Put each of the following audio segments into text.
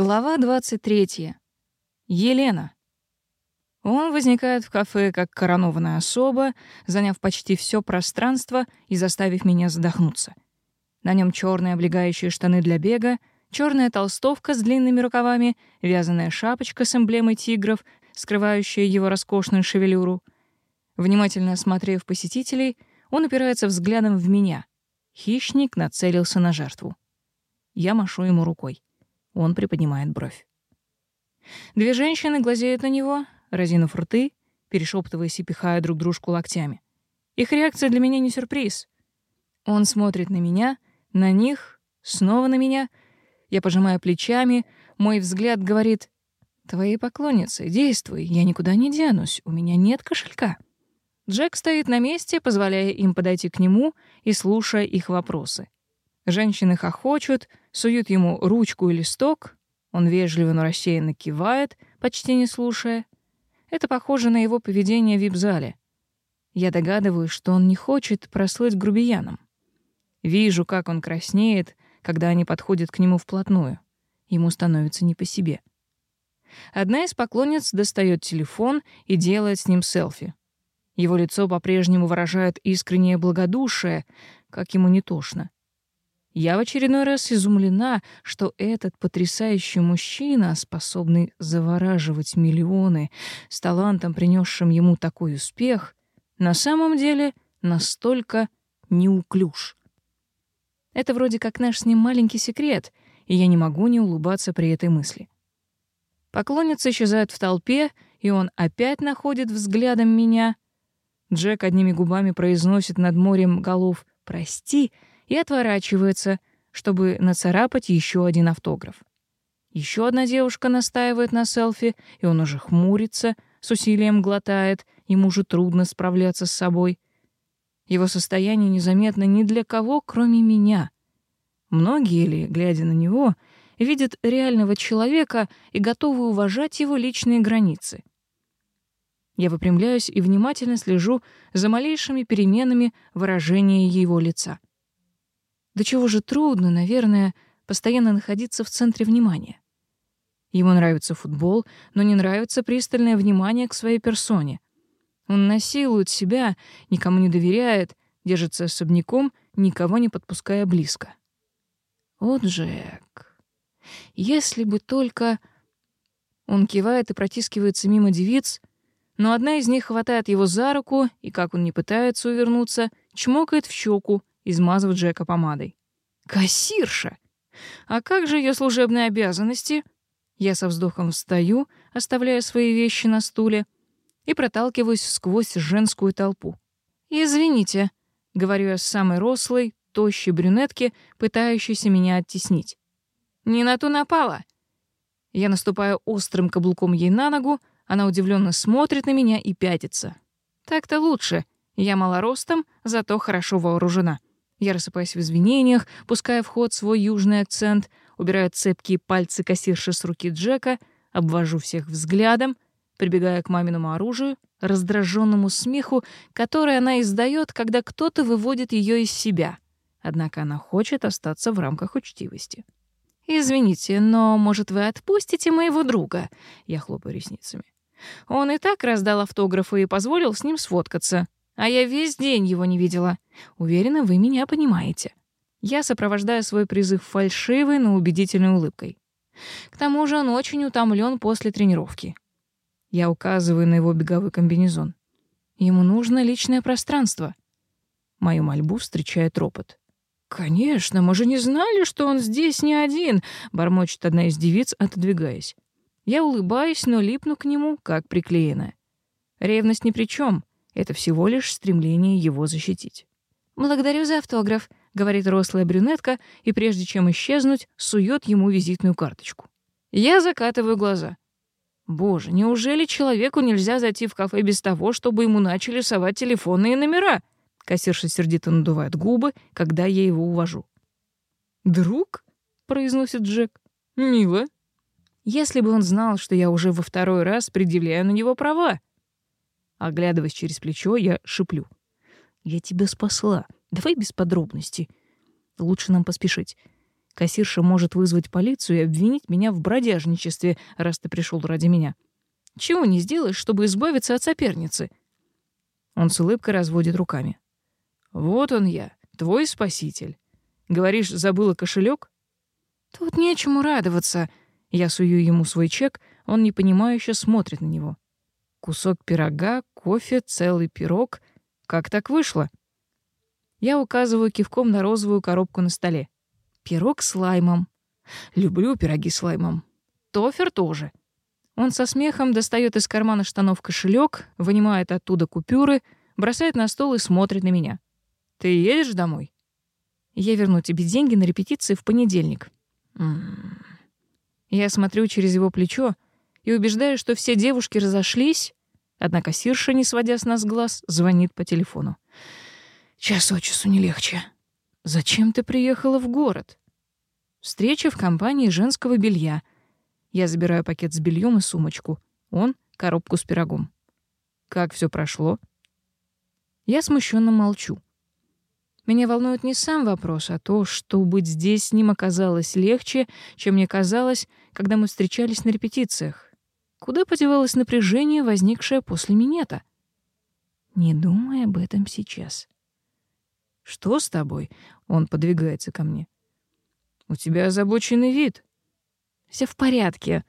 Глава 23. Елена. Он возникает в кафе как коронованная особа, заняв почти все пространство и заставив меня задохнуться. На нем черные облегающие штаны для бега, черная толстовка с длинными рукавами, вязаная шапочка с эмблемой тигров, скрывающая его роскошную шевелюру. Внимательно осмотрев посетителей, он упирается взглядом в меня. Хищник нацелился на жертву. Я машу ему рукой. Он приподнимает бровь. Две женщины глазеют на него, разинув рты, перешептываясь и пихая друг дружку локтями. Их реакция для меня не сюрприз. Он смотрит на меня, на них, снова на меня. Я пожимаю плечами, мой взгляд говорит «Твои поклонницы, действуй, я никуда не денусь, у меня нет кошелька». Джек стоит на месте, позволяя им подойти к нему и слушая их вопросы. Женщины хохочут, суют ему ручку и листок. Он вежливо, но рассеянно кивает, почти не слушая. Это похоже на его поведение в вип-зале. Я догадываюсь, что он не хочет прослыть грубияном. Вижу, как он краснеет, когда они подходят к нему вплотную. Ему становится не по себе. Одна из поклонниц достает телефон и делает с ним селфи. Его лицо по-прежнему выражает искреннее благодушие, как ему не тошно. Я в очередной раз изумлена, что этот потрясающий мужчина, способный завораживать миллионы, с талантом, принесшим ему такой успех, на самом деле настолько неуклюж. Это вроде как наш с ним маленький секрет, и я не могу не улыбаться при этой мысли. Поклонницы исчезают в толпе, и он опять находит взглядом меня. Джек одними губами произносит над морем голов «Прости», и отворачивается, чтобы нацарапать еще один автограф. Еще одна девушка настаивает на селфи, и он уже хмурится, с усилием глотает, ему же трудно справляться с собой. Его состояние незаметно ни для кого, кроме меня. Многие ли, глядя на него, видят реального человека и готовы уважать его личные границы. Я выпрямляюсь и внимательно слежу за малейшими переменами выражения его лица. До чего же трудно, наверное, постоянно находиться в центре внимания. Ему нравится футбол, но не нравится пристальное внимание к своей персоне. Он насилует себя, никому не доверяет, держится особняком, никого не подпуская близко. О, Джек, если бы только... Он кивает и протискивается мимо девиц, но одна из них хватает его за руку и, как он не пытается увернуться, чмокает в щеку, и Джека помадой. «Кассирша! А как же ее служебные обязанности?» Я со вздохом встаю, оставляя свои вещи на стуле, и проталкиваюсь сквозь женскую толпу. «Извините», — говорю я с самой рослой, тощей брюнетки, пытающейся меня оттеснить. «Не на ту напала!» Я наступаю острым каблуком ей на ногу, она удивленно смотрит на меня и пятится. «Так-то лучше. Я малоростом, зато хорошо вооружена». Я рассыпаюсь в извинениях, пуская в ход свой южный акцент, убираю цепкие пальцы кассирши с руки Джека, обвожу всех взглядом, прибегая к маминому оружию, раздраженному смеху, который она издает, когда кто-то выводит ее из себя. Однако она хочет остаться в рамках учтивости. «Извините, но, может, вы отпустите моего друга?» Я хлопаю ресницами. Он и так раздал автографы и позволил с ним сфоткаться. А я весь день его не видела. Уверена, вы меня понимаете. Я сопровождаю свой призыв фальшивой, но убедительной улыбкой. К тому же он очень утомлен после тренировки. Я указываю на его беговой комбинезон. Ему нужно личное пространство. Мою мольбу встречает ропот. «Конечно, мы же не знали, что он здесь не один», — бормочет одна из девиц, отодвигаясь. Я улыбаюсь, но липну к нему, как приклеенная. Ревность ни при чем. Это всего лишь стремление его защитить. «Благодарю за автограф», — говорит рослая брюнетка, и прежде чем исчезнуть, сует ему визитную карточку. Я закатываю глаза. Боже, неужели человеку нельзя зайти в кафе без того, чтобы ему начали совать телефонные номера? Кассирша сердито надувает губы, когда я его увожу. «Друг?» — произносит Джек. «Мило». Если бы он знал, что я уже во второй раз предъявляю на него права оглядываясь через плечо, я шиплю. «Я тебя спасла. Давай без подробностей. Лучше нам поспешить. Кассирша может вызвать полицию и обвинить меня в бродяжничестве, раз ты пришел ради меня. Чего не сделаешь, чтобы избавиться от соперницы?» Он с улыбкой разводит руками. «Вот он я, твой спаситель. Говоришь, забыла кошелек?» «Тут нечему радоваться». Я сую ему свой чек, он непонимающе смотрит на него кусок пирога, кофе, целый пирог. Как так вышло? Я указываю кивком на розовую коробку на столе. Пирог с лаймом. Люблю пироги с лаймом. Тофер тоже. Он со смехом достает из кармана штанов кошелек, вынимает оттуда купюры, бросает на стол и смотрит на меня. «Ты едешь домой?» «Я верну тебе деньги на репетиции в понедельник». М -м -м. Я смотрю через его плечо, и убеждая, что все девушки разошлись, однако Сирша, не сводя с нас глаз, звонит по телефону. «Час от часу не легче. Зачем ты приехала в город?» «Встреча в компании женского белья. Я забираю пакет с бельем и сумочку. Он — коробку с пирогом. Как все прошло?» Я смущенно молчу. Меня волнует не сам вопрос, а то, что быть здесь с ним оказалось легче, чем мне казалось, когда мы встречались на репетициях. Куда подевалось напряжение, возникшее после минета? Не думай об этом сейчас. Что с тобой? Он подвигается ко мне. У тебя озабоченный вид. Все в порядке.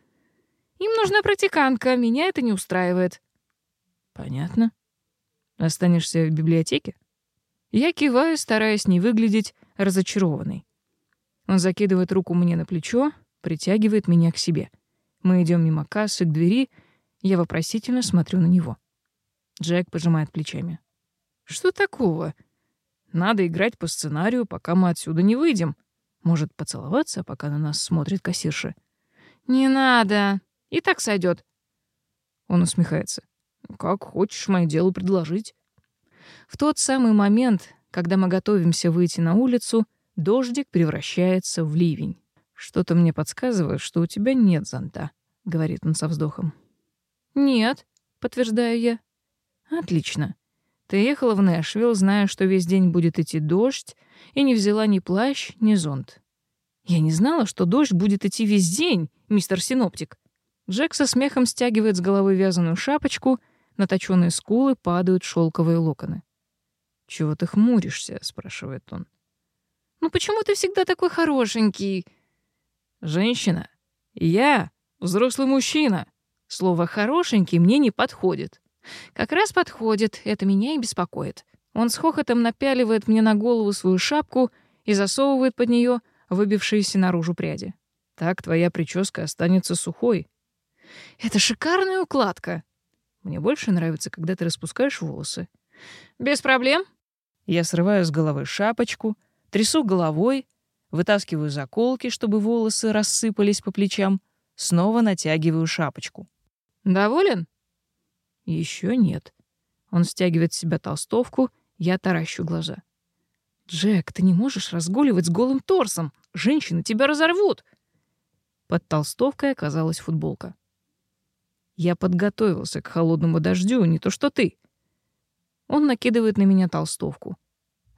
Им нужна практиканка, меня это не устраивает. Понятно. Останешься в библиотеке? Я киваю, стараясь не выглядеть разочарованной. Он закидывает руку мне на плечо, притягивает меня к себе. Мы идем мимо кассы к двери. Я вопросительно смотрю на него. Джек пожимает плечами. «Что такого? Надо играть по сценарию, пока мы отсюда не выйдем. Может, поцеловаться, пока на нас смотрит кассирша?» «Не надо. И так сойдет. Он усмехается. «Как хочешь мое дело предложить». В тот самый момент, когда мы готовимся выйти на улицу, дождик превращается в ливень. «Что-то мне подсказывает, что у тебя нет зонта», — говорит он со вздохом. «Нет», — подтверждаю я. «Отлично. Ты ехала в Нэшвилл, зная, что весь день будет идти дождь, и не взяла ни плащ, ни зонт. Я не знала, что дождь будет идти весь день, мистер Синоптик». Джек со смехом стягивает с головы вязаную шапочку, на точёные скулы падают шелковые локоны. «Чего ты хмуришься?» — спрашивает он. «Ну почему ты всегда такой хорошенький?» Женщина. Я взрослый мужчина. Слово «хорошенький» мне не подходит. Как раз подходит, это меня и беспокоит. Он с хохотом напяливает мне на голову свою шапку и засовывает под нее выбившиеся наружу пряди. Так твоя прическа останется сухой. Это шикарная укладка. Мне больше нравится, когда ты распускаешь волосы. Без проблем. Я срываю с головы шапочку, трясу головой — вытаскиваю заколки, чтобы волосы рассыпались по плечам, снова натягиваю шапочку. «Доволен?» «Еще нет». Он стягивает с себя толстовку, я таращу глаза. «Джек, ты не можешь разгуливать с голым торсом! Женщины тебя разорвут!» Под толстовкой оказалась футболка. «Я подготовился к холодному дождю, не то что ты!» Он накидывает на меня толстовку.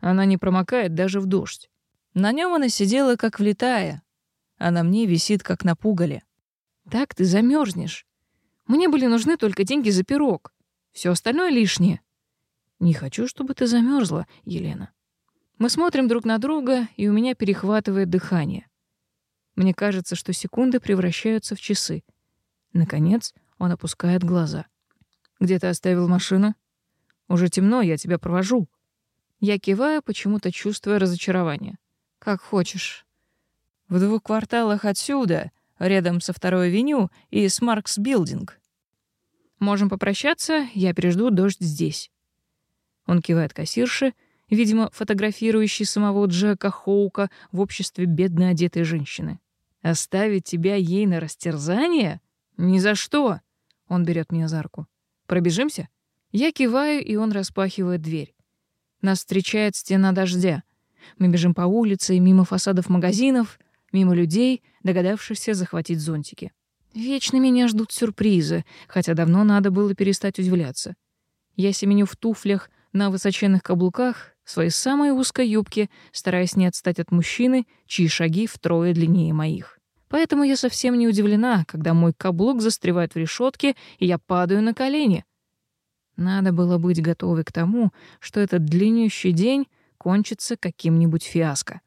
Она не промокает даже в дождь. На нем она сидела, как влетая, а на мне висит, как на пугале. Так ты замерзнешь. Мне были нужны только деньги за пирог. Все остальное лишнее. Не хочу, чтобы ты замерзла, Елена. Мы смотрим друг на друга, и у меня перехватывает дыхание. Мне кажется, что секунды превращаются в часы. Наконец, он опускает глаза. Где ты оставил машину? Уже темно, я тебя провожу. Я киваю, почему-то чувствуя разочарование. Как хочешь. В двух кварталах отсюда, рядом со второй авеню и с Маркс Билдинг. Можем попрощаться, я пережду дождь здесь. Он кивает кассирше, видимо, фотографирующий самого Джека Хоука в обществе бедно одетой женщины. Оставить тебя ей на растерзание? Ни за что. Он берет меня за руку. Пробежимся? Я киваю, и он распахивает дверь. Нас встречает стена дождя. Мы бежим по улице, мимо фасадов магазинов, мимо людей, догадавшихся захватить зонтики. Вечно меня ждут сюрпризы, хотя давно надо было перестать удивляться. Я семеню в туфлях, на высоченных каблуках, своей самой узкой юбке, стараясь не отстать от мужчины, чьи шаги втрое длиннее моих. Поэтому я совсем не удивлена, когда мой каблук застревает в решетке, и я падаю на колени. Надо было быть готовой к тому, что этот длиннющий день закончится каким-нибудь фиаско.